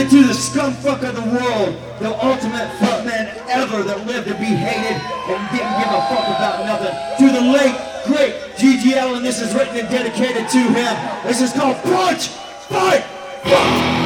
And to the scumfuck of the world, the ultimate fuckman ever that lived to be hated and didn't give a fuck about nothing. To the late, great GG Allin, this is written and dedicated to him. This is called Punch, Fight, Punch.